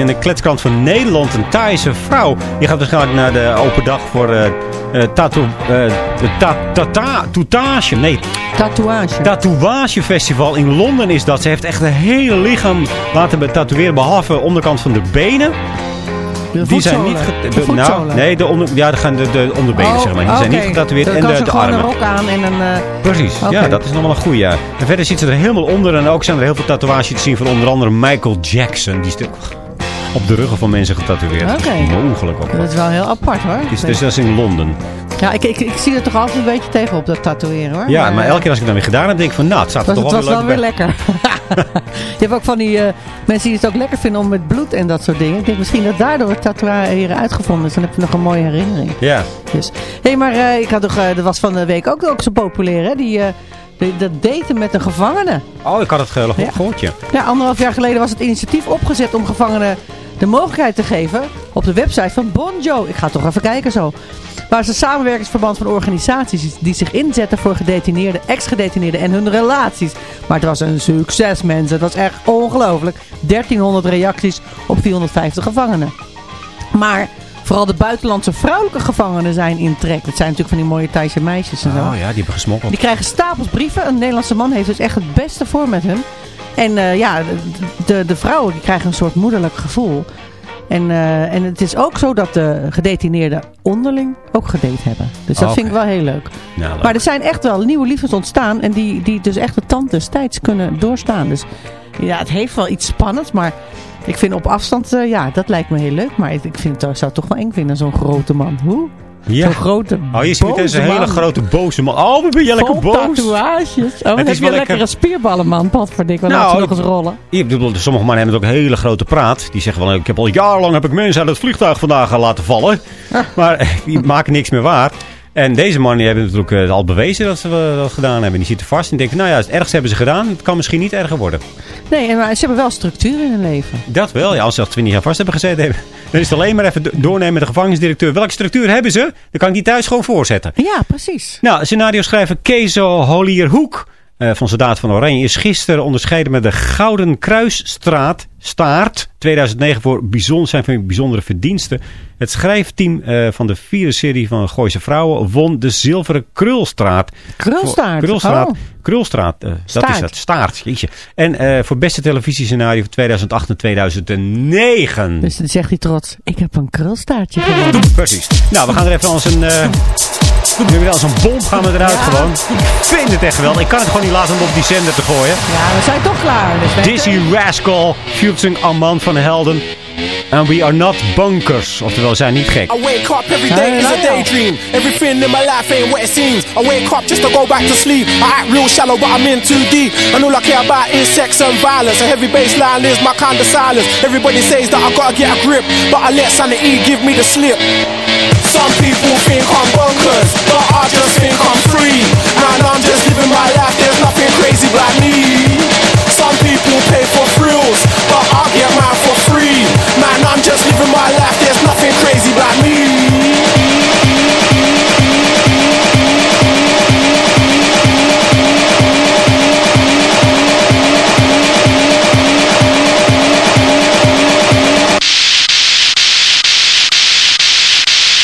in de kletskrant van Nederland. Een Thaise vrouw. Die gaat waarschijnlijk naar de open dag voor uh, uh, tattoo, uh, ta ta tatoeage. Nee. Tatoeage. Tatoeagefestival in Londen is dat. Ze heeft echt het hele lichaam laten tatoeëren. Behalve de onderkant van de benen. De die zijn niet de, nou, nee, de, onder, ja, de, de onderbenen, oh, zeg maar. Die okay. zijn niet getatoeëerd. Dan en de, ze de armen. een rok aan en een... Uh... Precies, okay. ja, dat is nog wel een goeie. Ja. En verder zit ze er helemaal onder. En ook zijn er heel veel tatoeages te zien van onder andere Michael Jackson. Die is op de ruggen van mensen getatoeëerd. Oké. Mogelijk ook. Dat is wel heel apart hoor. Is, dus dat is in Londen. Ja, ik, ik, ik zie er toch altijd een beetje tegen op dat tatoeëren hoor. Ja, maar, maar elke keer als ik het dan weer gedaan heb, denk ik van nou, het staat er toch wel leuk. Het was wel weer lekker. Je hebt ook van die uh, mensen die het ook lekker vinden om met bloed en dat soort dingen. Ik denk misschien dat daardoor het tatoeëren uitgevonden is. Dan heb je nog een mooie herinnering. Ja. Dus. Hé, hey, maar uh, ik had toch, uh, dat was van de week ook, ook zo populair hè. Die... dat daten met een gevangene. Oh, ik had het gelukkig ja. gehoord, ja. Ja, anderhalf jaar geleden was het initiatief opgezet om gevangenen de mogelijkheid te geven op de website van Bonjo. Ik ga toch even kijken zo. Waar ze samenwerkingsverband van organisaties die zich inzetten voor gedetineerden, ex-gedetineerden en hun relaties. Maar het was een succes mensen. Het was echt ongelooflijk. 1300 reacties op 450 gevangenen. Maar vooral de buitenlandse vrouwelijke gevangenen zijn in trek. Dat zijn natuurlijk van die mooie Thaise meisjes en zo. Oh ja, die hebben gesmokkeld. Die krijgen stapels brieven. Een Nederlandse man heeft dus echt het beste voor met hun. En uh, ja, de, de vrouwen die krijgen een soort moederlijk gevoel. En, uh, en het is ook zo dat de gedetineerden onderling ook gedate hebben. Dus dat okay. vind ik wel heel leuk. Nou, leuk. Maar er zijn echt wel nieuwe liefdes ontstaan. En die, die dus echt de tand destijds kunnen doorstaan. Dus ja, het heeft wel iets spannends. Maar ik vind op afstand, uh, ja, dat lijkt me heel leuk. Maar ik vind, het, zou het toch wel eng vinden, zo'n grote man. Hoe? Ja. Zo'n grote Oh, je ziet meteen zo'n hele grote boze man. Oh, wat ben je lekker boos. tatoeages. Oh, dan heb je een lekkere spierballen, man. Pat voor dik. We nou, laten nog eens rollen. Ik bedoel, sommige mannen hebben ook een hele grote praat. Die zeggen wel, ik heb al jarenlang heb ik mensen uit het vliegtuig vandaag laten vallen. Ah. Maar die maken niks meer waar. En deze mannen hebben natuurlijk uh, al bewezen dat ze dat gedaan hebben. Die zitten vast en denken, nou ja, het ergste hebben ze gedaan. Het kan misschien niet erger worden. Nee, maar ze hebben wel structuur in hun leven. Dat wel, ja. Als ze al twintig jaar vast hebben gezeten, dan is het alleen maar even doornemen met de gevangenisdirecteur. Welke structuur hebben ze? Dan kan ik die thuis gewoon voorzetten. Ja, precies. Nou, scenario schrijver Kezo Holierhoek uh, van Soldaat van Oranje is gisteren onderscheiden met de Gouden Kruisstraat staart 2009 voor bijzonder, zijn van bijzondere verdiensten. Het schrijfteam uh, van de vierde serie van Gooise Vrouwen won de Zilveren Krulstraat. Krulstaart? Krulstraat. Oh. Krulstraat, uh, dat is het. Staart, jeetje. En uh, voor beste televisiescenario van 2008 en 2009. Dus dan zegt hij trots, ik heb een krulstaartje gewonnen. Precies. Nou, we gaan er even als een... Nu als een bom gaan we eruit ja. gewoon. Ik vind het echt geweldig. Ik kan het gewoon niet laten om op die zender te gooien. Ja, we zijn toch klaar. Dus Dizzy Rascal, featuring Armand van Helden. And we are not bunkers. Oftewel, zijn niet gek. I wake up every day is a er. daydream. Everything in my life ain't what it seems. I wake up just to go back to sleep. I act real shallow, but I'm in too deep. And all I care about is sex and violence. A heavy baseline is my kind of silence. Everybody says that I gotta get a grip, but I let sanity give me the slip. Some people think I'm bonkers, but I just think I'm free. And I'm just living my life, there's nothing crazy about me. Some people pay for thrills, but I get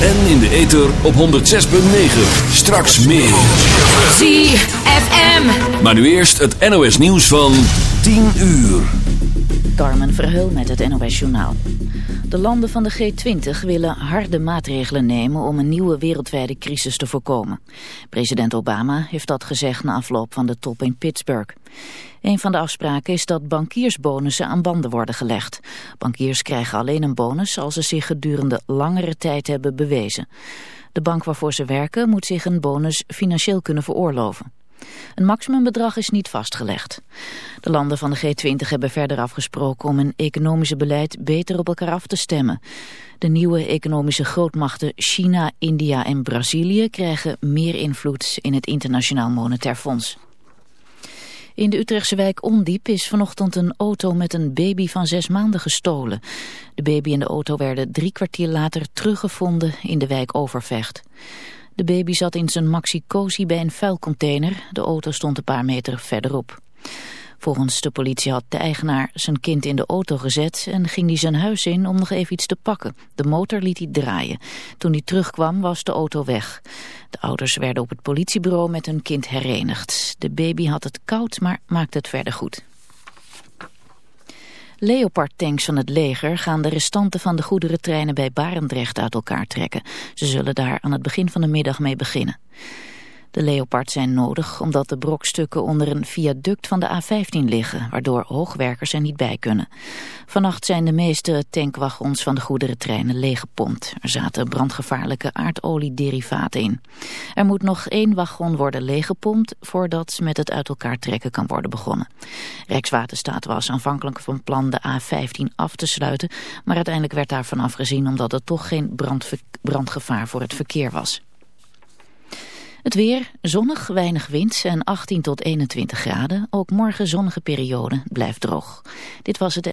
En in de ether op 106.9. Straks meer. ZFM. Maar nu eerst het NOS nieuws van 10 uur. Carmen Verheul met het NOS Journaal. De landen van de G20 willen harde maatregelen nemen om een nieuwe wereldwijde crisis te voorkomen. President Obama heeft dat gezegd na afloop van de top in Pittsburgh. Een van de afspraken is dat bankiersbonussen aan banden worden gelegd. Bankiers krijgen alleen een bonus als ze zich gedurende langere tijd hebben bewezen. De bank waarvoor ze werken moet zich een bonus financieel kunnen veroorloven. Een maximumbedrag is niet vastgelegd. De landen van de G20 hebben verder afgesproken om een economische beleid beter op elkaar af te stemmen. De nieuwe economische grootmachten China, India en Brazilië krijgen meer invloed in het Internationaal Monetair Fonds. In de Utrechtse wijk Ondiep is vanochtend een auto met een baby van zes maanden gestolen. De baby en de auto werden drie kwartier later teruggevonden in de wijk Overvecht. De baby zat in zijn maxi-cosi bij een vuilcontainer. De auto stond een paar meter verderop. Volgens de politie had de eigenaar zijn kind in de auto gezet en ging hij zijn huis in om nog even iets te pakken. De motor liet hij draaien. Toen hij terugkwam was de auto weg. De ouders werden op het politiebureau met hun kind herenigd. De baby had het koud, maar maakte het verder goed. Leopard-tanks van het leger gaan de restanten van de goederentreinen bij Barendrecht uit elkaar trekken. Ze zullen daar aan het begin van de middag mee beginnen. De Leopard zijn nodig omdat de brokstukken onder een viaduct van de A15 liggen, waardoor hoogwerkers er niet bij kunnen. Vannacht zijn de meeste tankwagons van de goederentreinen leeggepompt. Er zaten brandgevaarlijke aardoliederivaten in. Er moet nog één wagon worden leeggepompt voordat met het uit elkaar trekken kan worden begonnen. Rijkswaterstaat was aanvankelijk van plan de A15 af te sluiten, maar uiteindelijk werd daarvan afgezien omdat er toch geen brandgevaar voor het verkeer was. Het weer, zonnig, weinig wind en 18 tot 21 graden. Ook morgen zonnige periode, blijft droog. Dit was het...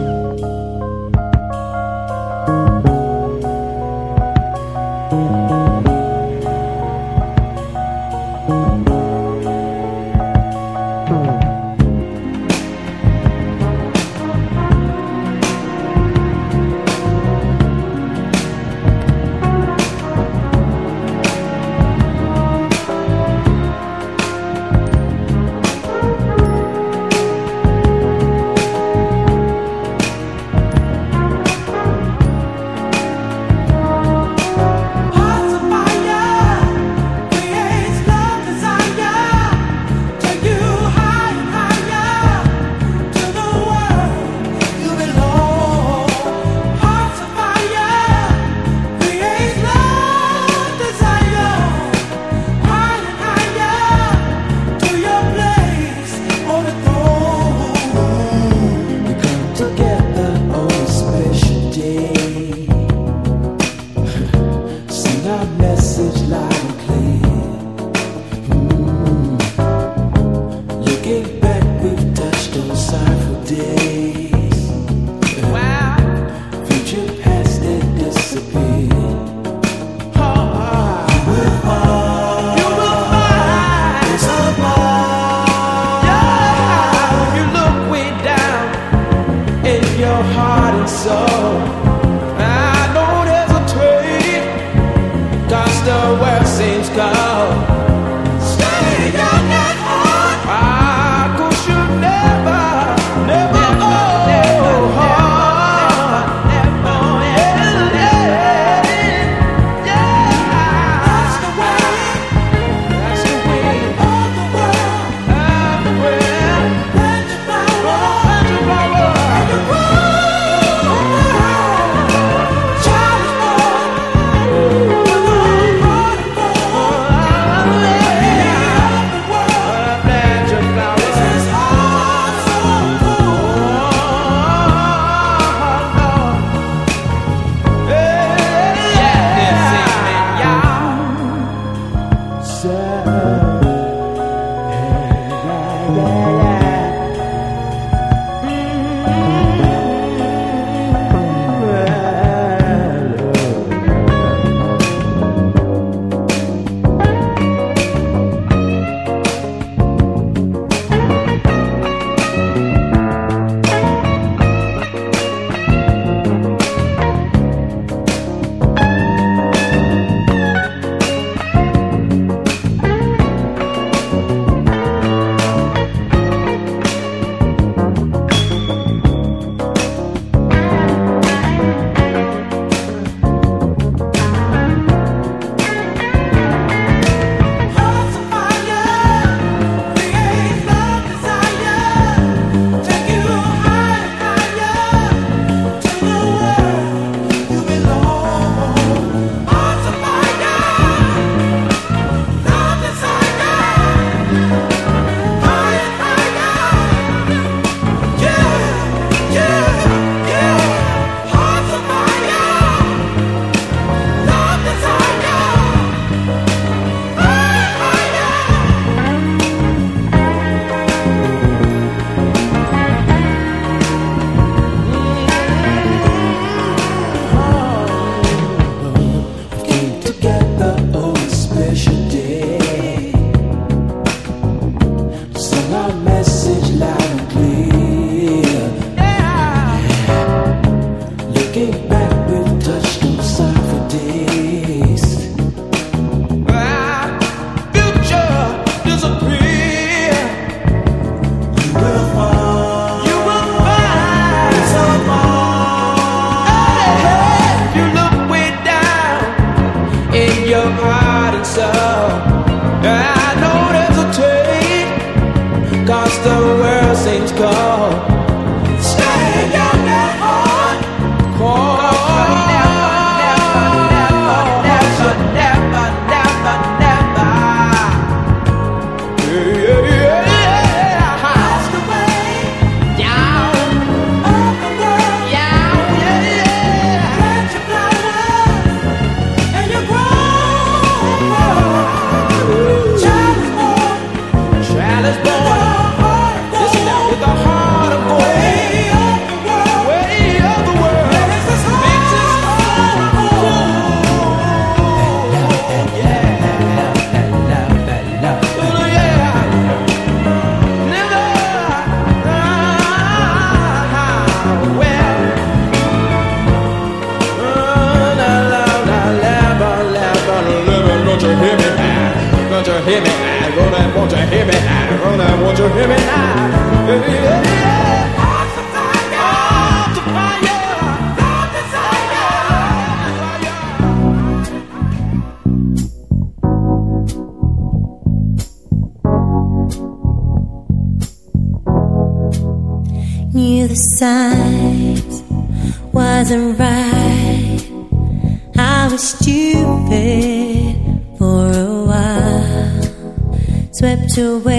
to wait.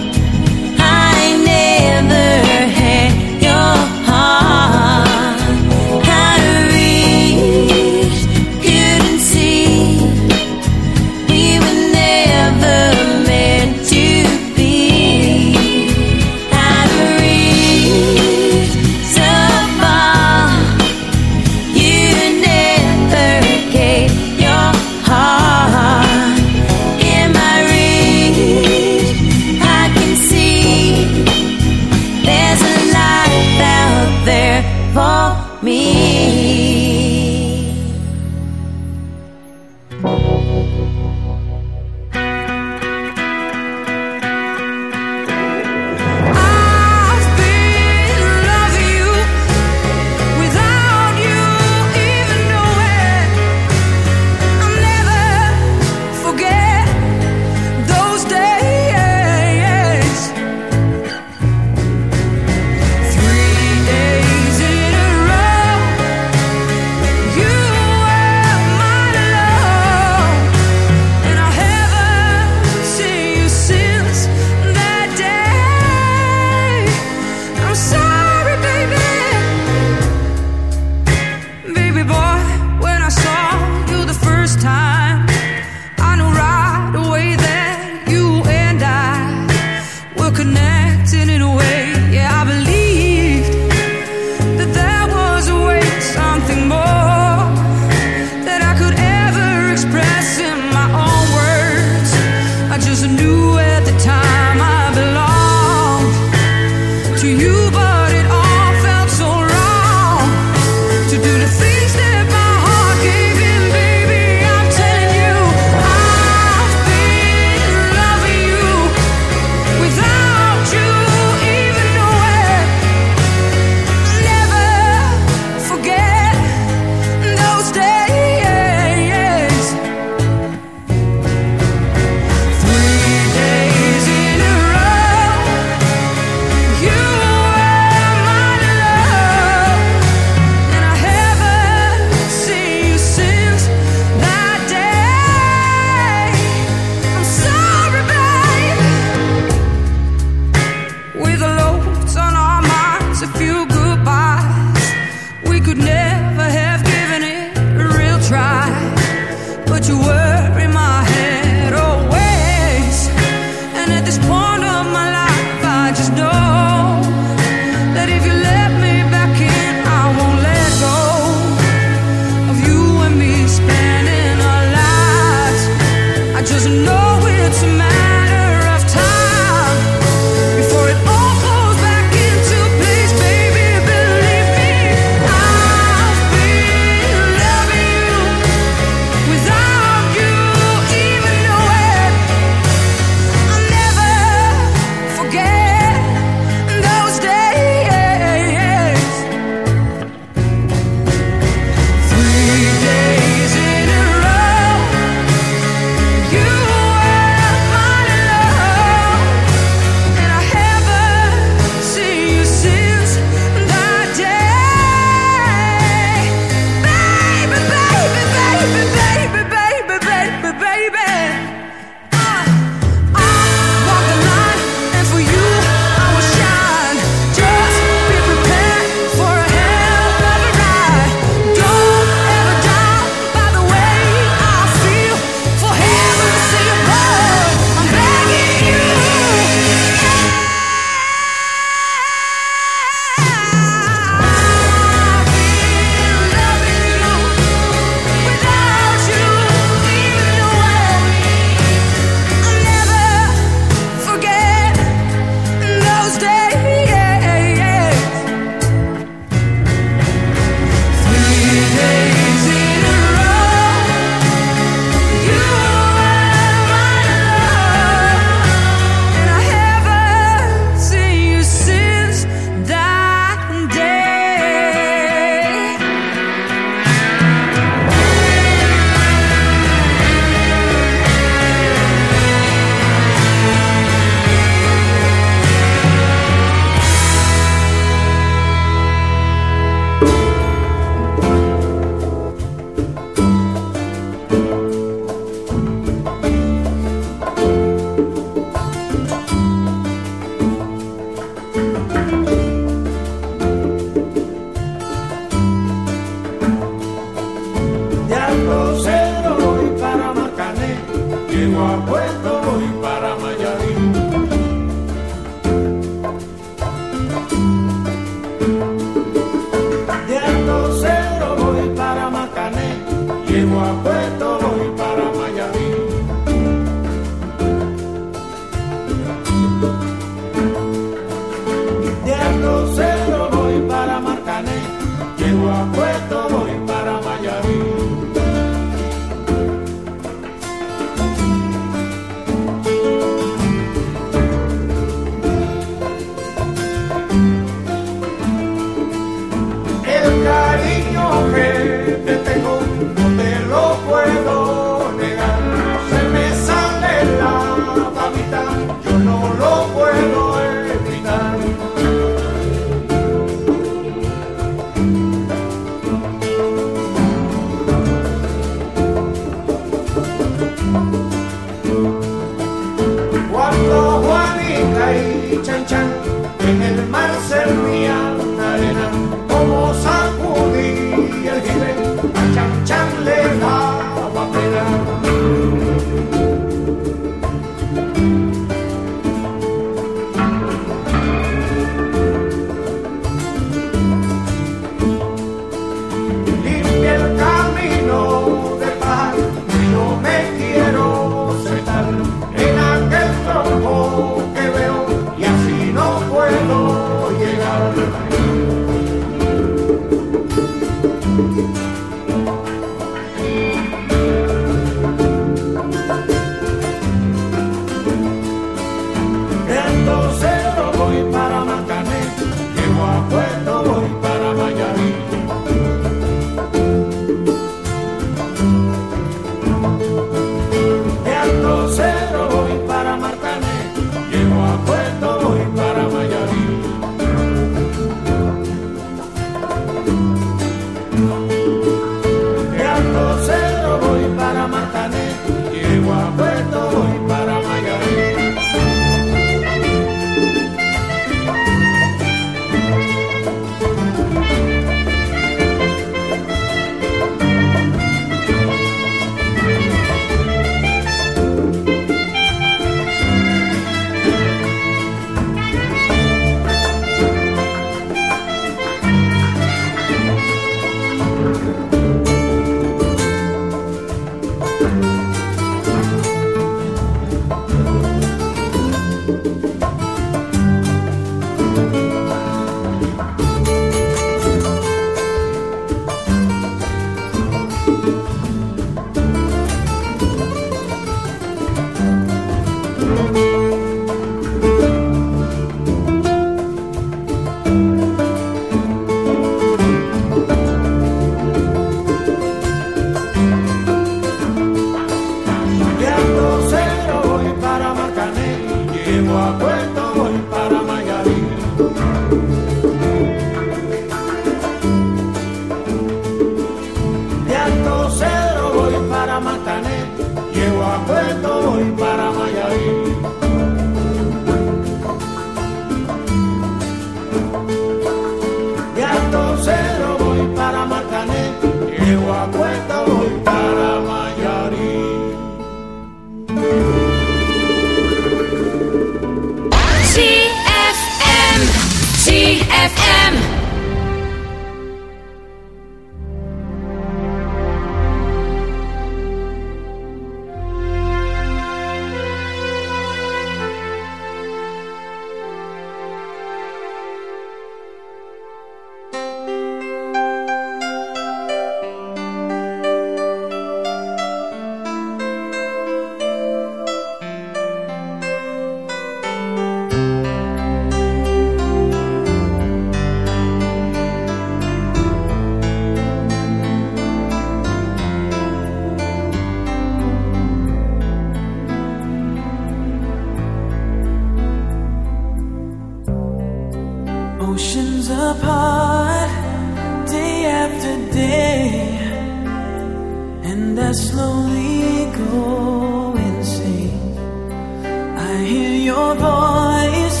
your voice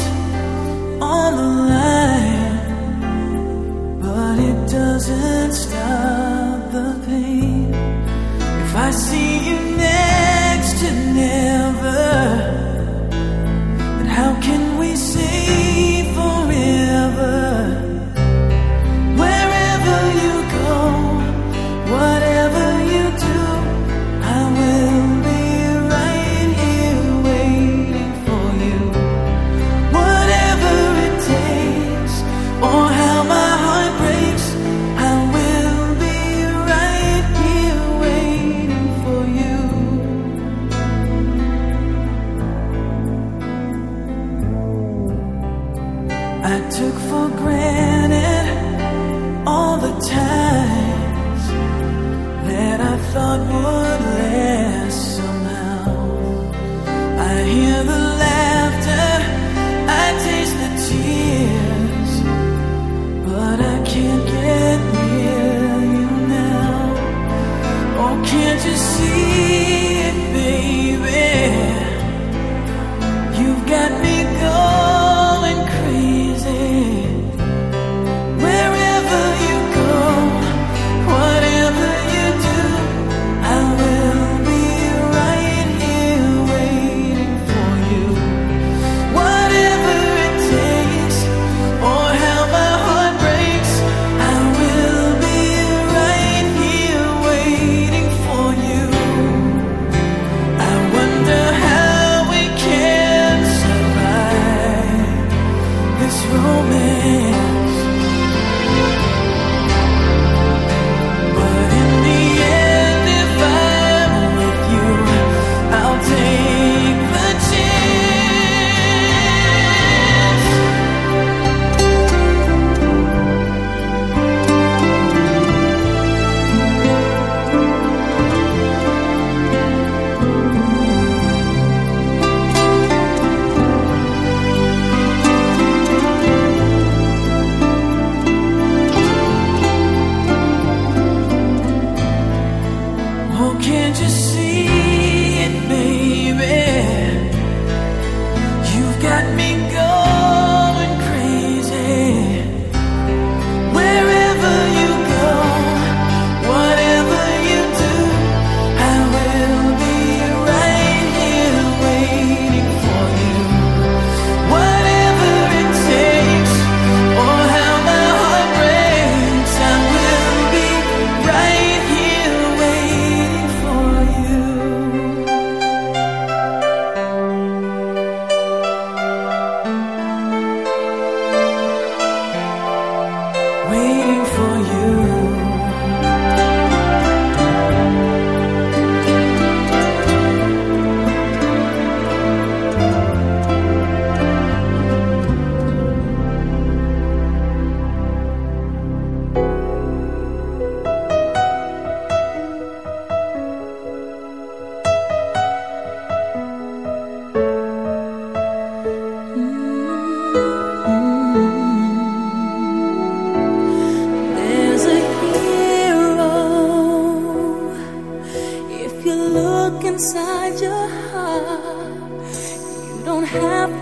on the line, but it doesn't stop the pain. If I see you.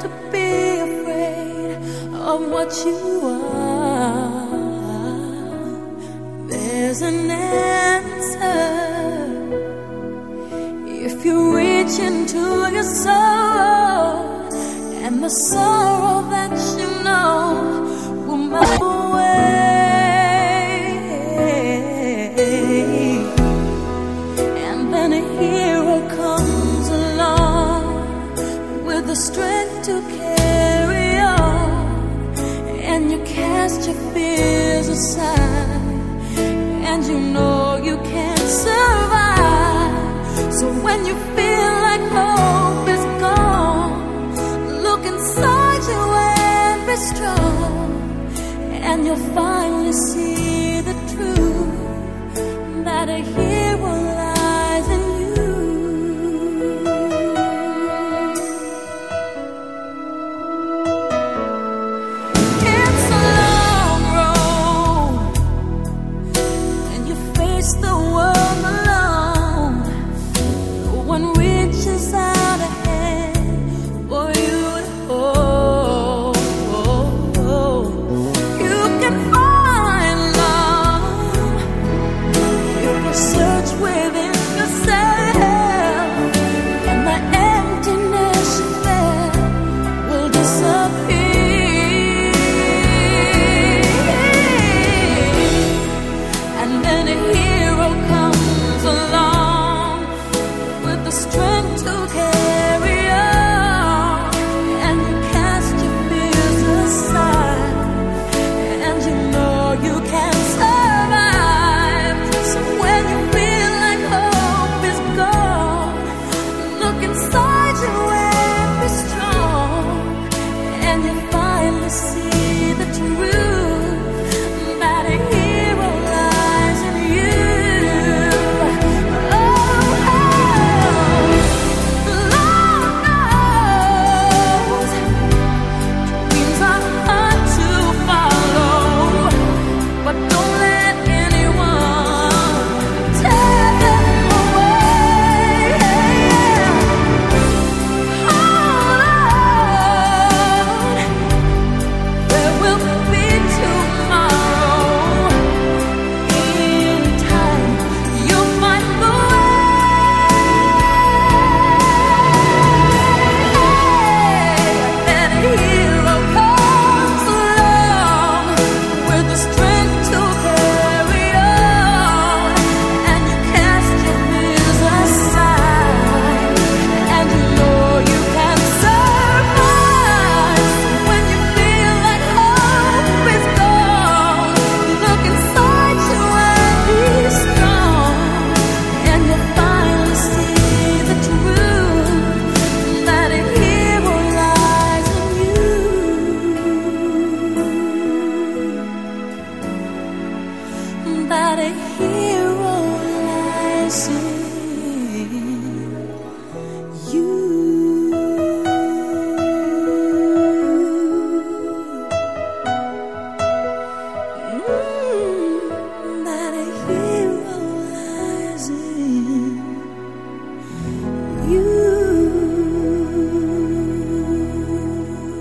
to be afraid of what you are. There's an answer if you reach into your soul and the sorrow.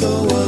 so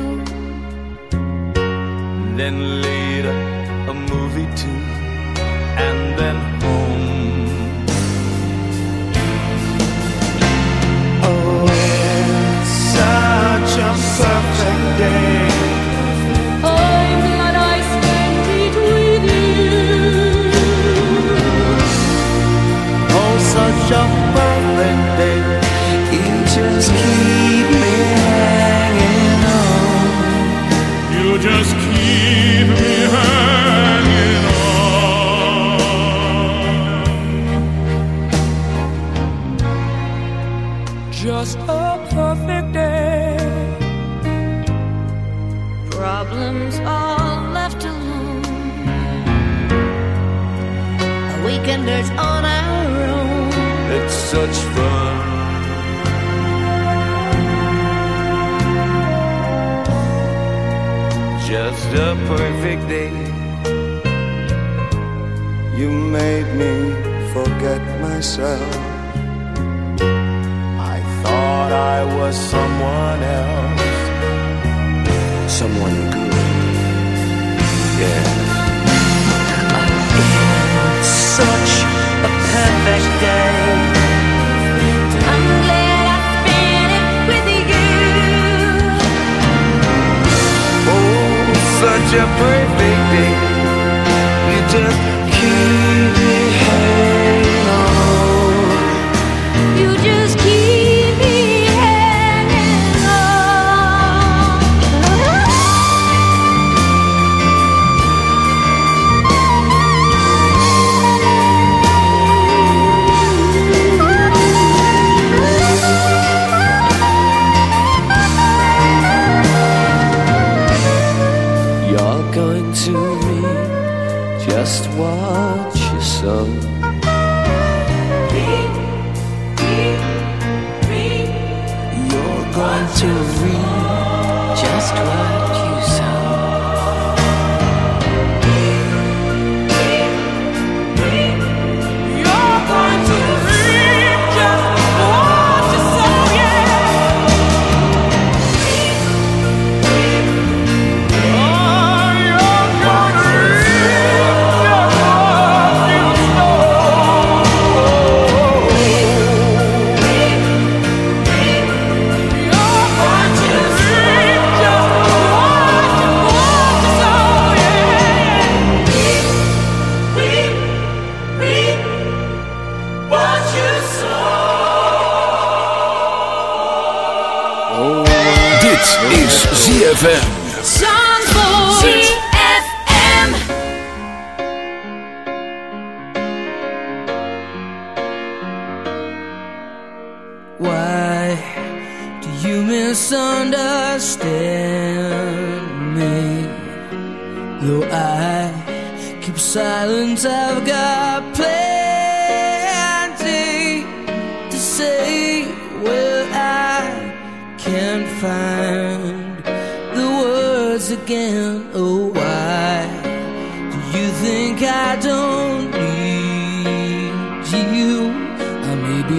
then later a movie too, and then home. Oh, such a perfect day. perfect day. You made me forget myself. I thought I was someone else, someone good. Yeah. It's such a perfect day. such a perfect day. You just keep it.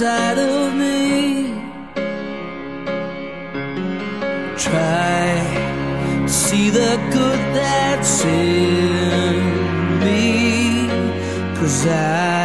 inside of me. Try to see the good that's in me. Cause I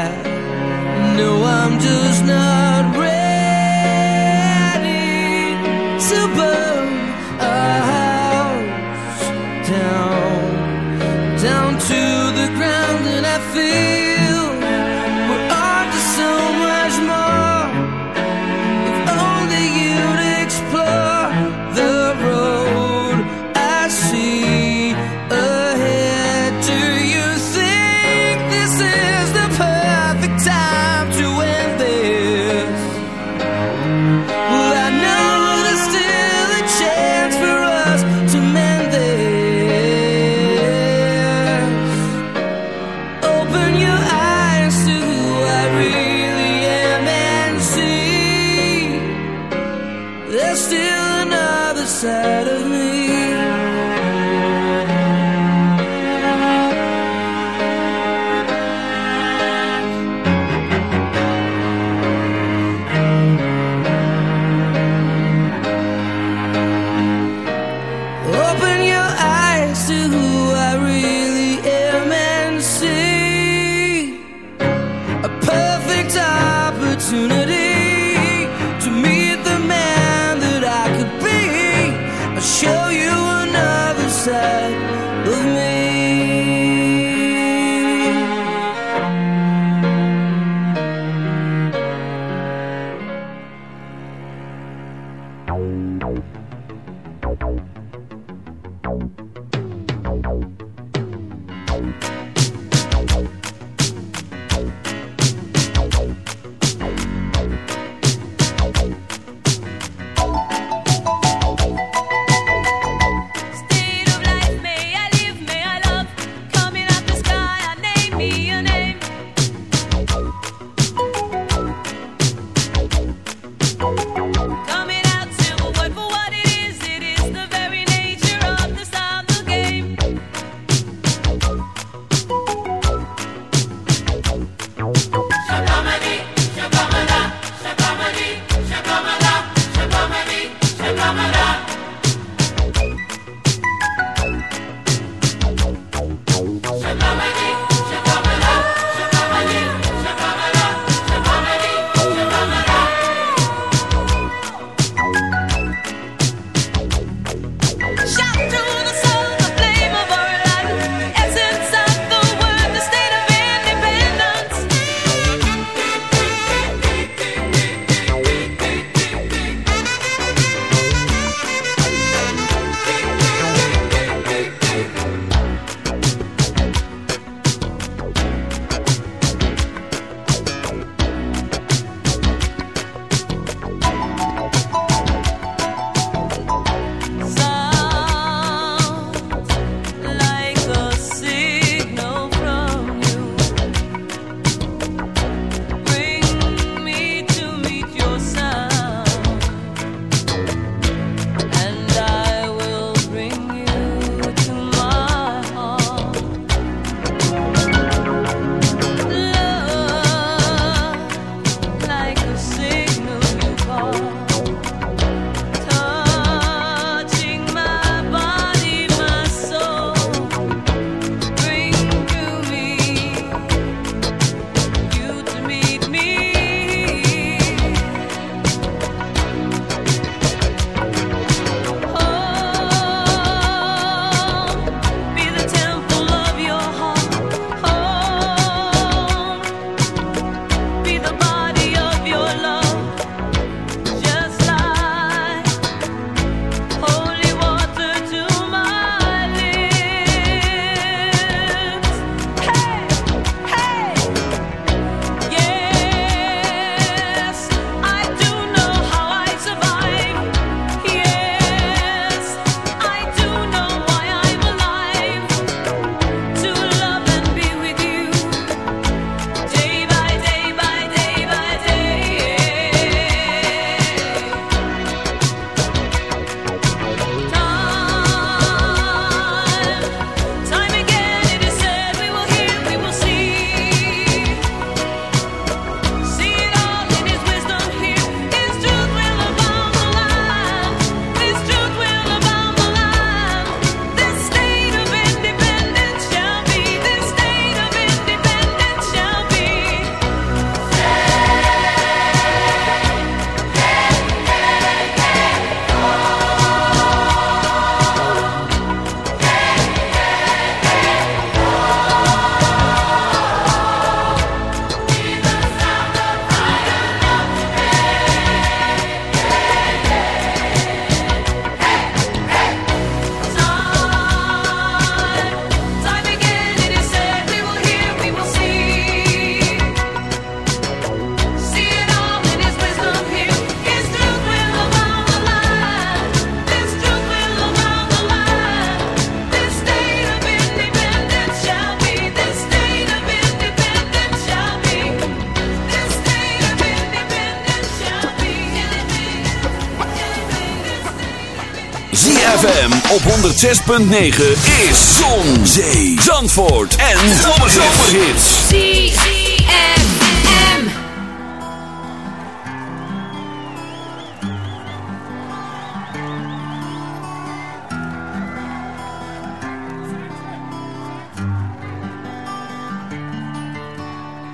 106.9 is Zon, Zee, Zandvoort en Zomerhits. ZFM.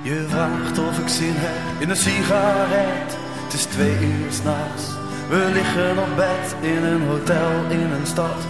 Je vraagt of ik zin heb in een sigaret. Het is twee uur s'nachts. We liggen op bed in een hotel in een stad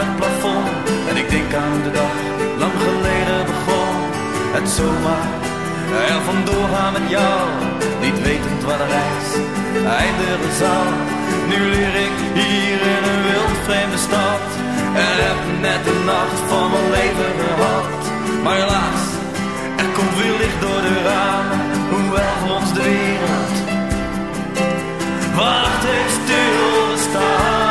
denk aan de dag lang geleden begon. Het zomaar er vandoor gaan met jou, niet wetend waar de reis eindigen zou. Nu leer ik hier in een wild vreemde stad en heb net de nacht van mijn leven gehad. Maar helaas, er komt weer licht door de ramen, hoewel voor ons de wereld wacht heeft stilgestaan.